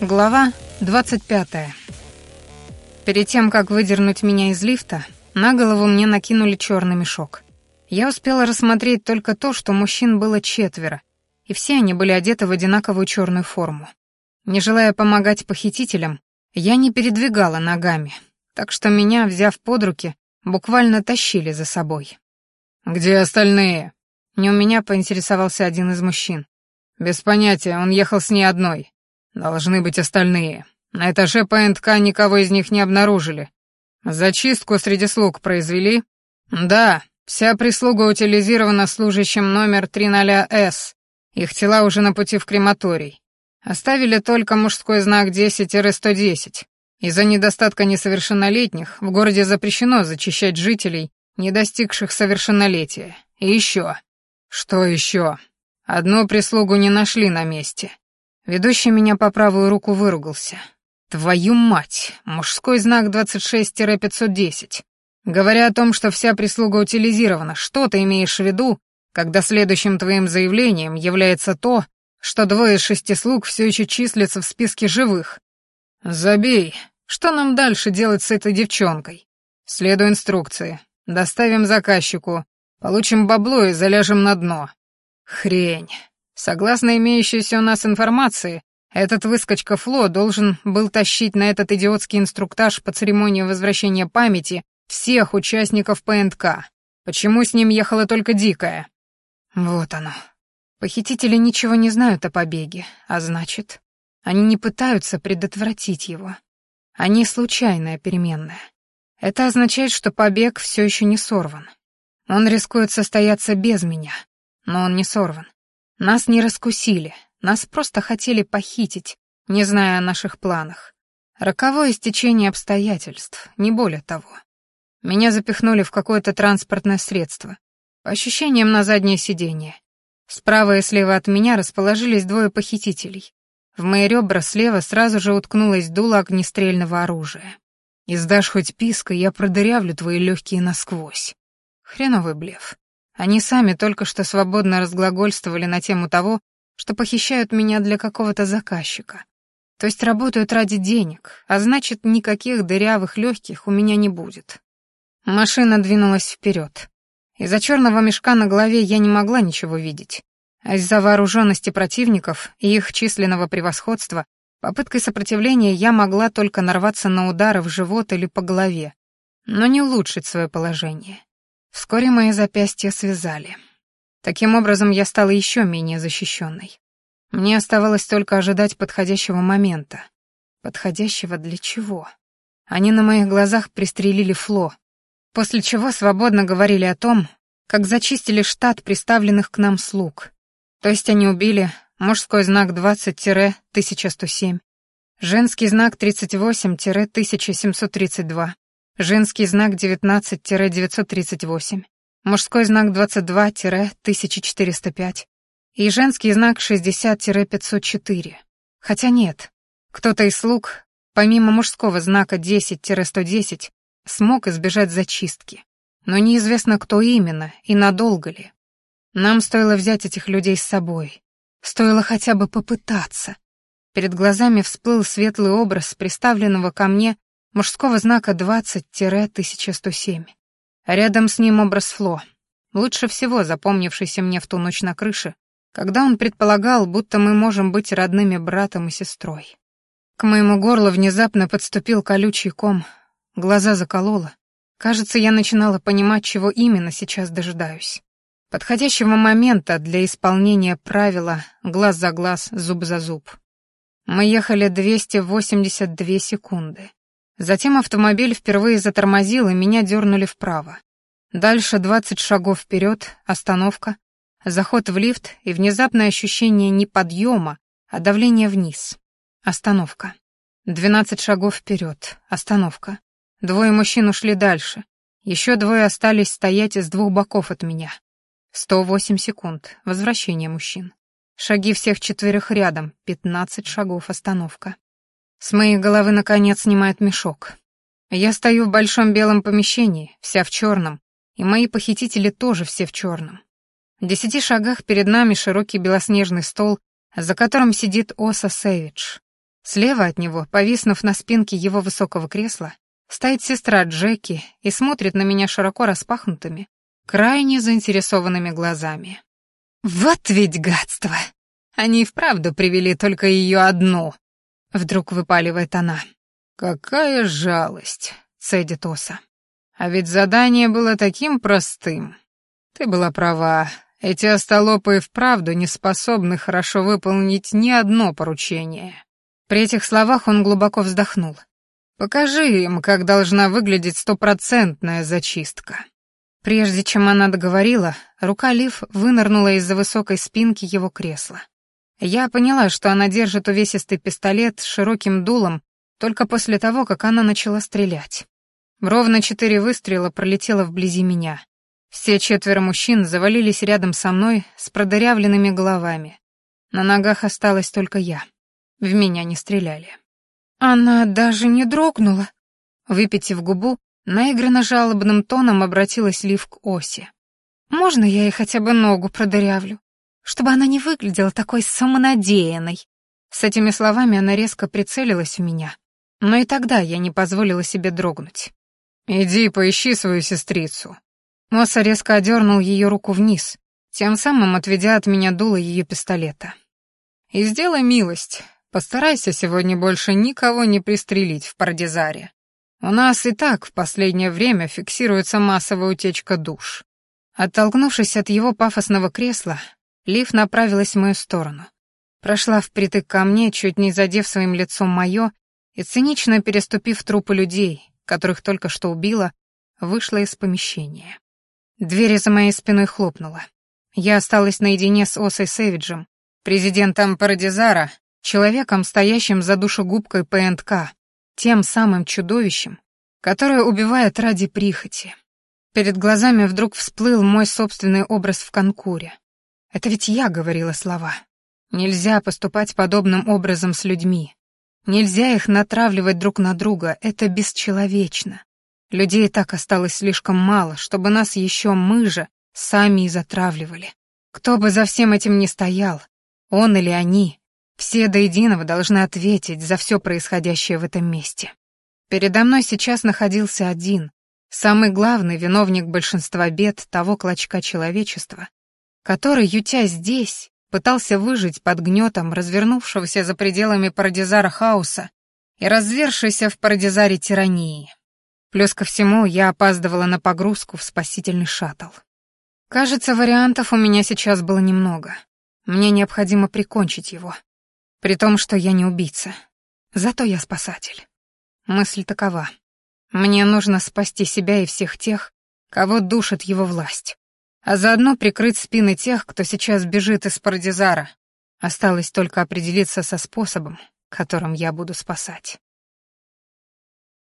Глава 25. Перед тем, как выдернуть меня из лифта, на голову мне накинули черный мешок. Я успела рассмотреть только то, что мужчин было четверо, и все они были одеты в одинаковую черную форму. Не желая помогать похитителям, я не передвигала ногами, так что меня, взяв под руки, буквально тащили за собой. «Где остальные?» Не у меня поинтересовался один из мужчин. «Без понятия, он ехал с ней одной. Должны быть остальные. На этаже ПНК никого из них не обнаружили. Зачистку среди слуг произвели? Да, вся прислуга утилизирована служащим номер 30С. Их тела уже на пути в крематорий. Оставили только мужской знак 10-110. Из-за недостатка несовершеннолетних в городе запрещено зачищать жителей, не достигших совершеннолетия. И еще. Что еще? Одну прислугу не нашли на месте. Ведущий меня по правую руку выругался. «Твою мать! Мужской знак 26-510. Говоря о том, что вся прислуга утилизирована, что ты имеешь в виду, когда следующим твоим заявлением является то, что двое из шести слуг все еще числятся в списке живых? Забей. Что нам дальше делать с этой девчонкой? Следуй инструкции. Доставим заказчику. Получим бабло и заляжем на дно. Хрень. Согласно имеющейся у нас информации, этот выскочка Фло должен был тащить на этот идиотский инструктаж по церемонии возвращения памяти всех участников ПНК. Почему с ним ехала только Дикая? Вот оно. Похитители ничего не знают о побеге, а значит, они не пытаются предотвратить его. Они случайная переменная. Это означает, что побег все еще не сорван. Он рискует состояться без меня, но он не сорван. Нас не раскусили, нас просто хотели похитить, не зная о наших планах. Роковое стечение обстоятельств, не более того. Меня запихнули в какое-то транспортное средство. По ощущениям на заднее сиденье. Справа и слева от меня расположились двое похитителей. В мои ребра слева сразу же уткнулось дуло огнестрельного оружия. Издашь хоть писка, я продырявлю твои легкие насквозь. Хреновый блеф. Они сами только что свободно разглагольствовали на тему того, что похищают меня для какого-то заказчика. То есть работают ради денег, а значит, никаких дырявых легких у меня не будет. Машина двинулась вперед. Из-за черного мешка на голове я не могла ничего видеть. А из-за вооруженности противников и их численного превосходства попыткой сопротивления я могла только нарваться на удары в живот или по голове, но не улучшить свое положение. Вскоре мои запястья связали. Таким образом, я стала еще менее защищенной. Мне оставалось только ожидать подходящего момента. Подходящего для чего? Они на моих глазах пристрелили Фло, после чего свободно говорили о том, как зачистили штат приставленных к нам слуг. То есть они убили мужской знак 20-1107, женский знак 38-1732, женский знак 19-938, мужской знак 22-1405 и женский знак 60-504. Хотя нет, кто-то из слуг, помимо мужского знака 10-110, смог избежать зачистки. Но неизвестно, кто именно и надолго ли. Нам стоило взять этих людей с собой. Стоило хотя бы попытаться. Перед глазами всплыл светлый образ приставленного ко мне мужского знака 20-1107. Рядом с ним образ Фло, лучше всего запомнившийся мне в ту ночь на крыше, когда он предполагал, будто мы можем быть родными братом и сестрой. К моему горлу внезапно подступил колючий ком, глаза закололо. Кажется, я начинала понимать, чего именно сейчас дожидаюсь. Подходящего момента для исполнения правила глаз за глаз, зуб за зуб. Мы ехали 282 секунды. Затем автомобиль впервые затормозил, и меня дернули вправо. Дальше двадцать шагов вперед, остановка, заход в лифт и внезапное ощущение не подъема, а давления вниз. Остановка. Двенадцать шагов вперед, остановка. Двое мужчин ушли дальше. Еще двое остались стоять с двух боков от меня. Сто восемь секунд. Возвращение мужчин. Шаги всех четверых рядом. Пятнадцать шагов. Остановка. С моей головы, наконец, снимает мешок. Я стою в большом белом помещении, вся в черном, и мои похитители тоже все в черном. В десяти шагах перед нами широкий белоснежный стол, за которым сидит Оса Сэвидж. Слева от него, повиснув на спинке его высокого кресла, стоит сестра Джеки и смотрит на меня широко распахнутыми, крайне заинтересованными глазами. «Вот ведь гадство! Они и вправду привели только ее одну!» Вдруг выпаливает она. «Какая жалость!» — цедит Оса. «А ведь задание было таким простым. Ты была права, эти остолопы вправду не способны хорошо выполнить ни одно поручение». При этих словах он глубоко вздохнул. «Покажи им, как должна выглядеть стопроцентная зачистка». Прежде чем она договорила, рука Лив вынырнула из-за высокой спинки его кресла. Я поняла, что она держит увесистый пистолет с широким дулом только после того, как она начала стрелять. Ровно четыре выстрела пролетело вблизи меня. Все четверо мужчин завалились рядом со мной с продырявленными головами. На ногах осталась только я. В меня не стреляли. Она даже не дрогнула. Выпитив губу, наигранно жалобным тоном обратилась Лив к Осе. «Можно я ей хотя бы ногу продырявлю? Чтобы она не выглядела такой самонадеянной». С этими словами она резко прицелилась в меня. Но и тогда я не позволила себе дрогнуть. «Иди поищи свою сестрицу», Моса резко одернул ее руку вниз, тем самым отведя от меня дуло ее пистолета. «И сделай милость, постарайся сегодня больше никого не пристрелить в Парадизаре. У нас и так в последнее время фиксируется массовая утечка душ». Оттолкнувшись от его пафосного кресла, Лив направилась в мою сторону. Прошла впритык ко мне, чуть не задев своим лицом мое, и цинично переступив трупы людей, которых только что убила, вышла из помещения. Дверь за моей спиной хлопнула. Я осталась наедине с Осой Сэвиджем, президентом Парадизара, человеком, стоящим за душегубкой ПНК, тем самым чудовищем, которое убивает ради прихоти. Перед глазами вдруг всплыл мой собственный образ в конкуре. Это ведь я говорила слова. Нельзя поступать подобным образом с людьми. Нельзя их натравливать друг на друга, это бесчеловечно. Людей так осталось слишком мало, чтобы нас еще мы же сами и затравливали. Кто бы за всем этим ни стоял, он или они, все до единого должны ответить за все происходящее в этом месте. Передо мной сейчас находился один, самый главный виновник большинства бед того клочка человечества, который, ютя здесь, пытался выжить под гнетом развернувшегося за пределами парадизара хаоса и развершейся в парадизаре тирании. Плюс ко всему, я опаздывала на погрузку в спасительный шаттл. Кажется, вариантов у меня сейчас было немного. Мне необходимо прикончить его. При том, что я не убийца. Зато я спасатель. Мысль такова. Мне нужно спасти себя и всех тех, кого душит его власть. А заодно прикрыть спины тех, кто сейчас бежит из Парадизара. Осталось только определиться со способом, которым я буду спасать.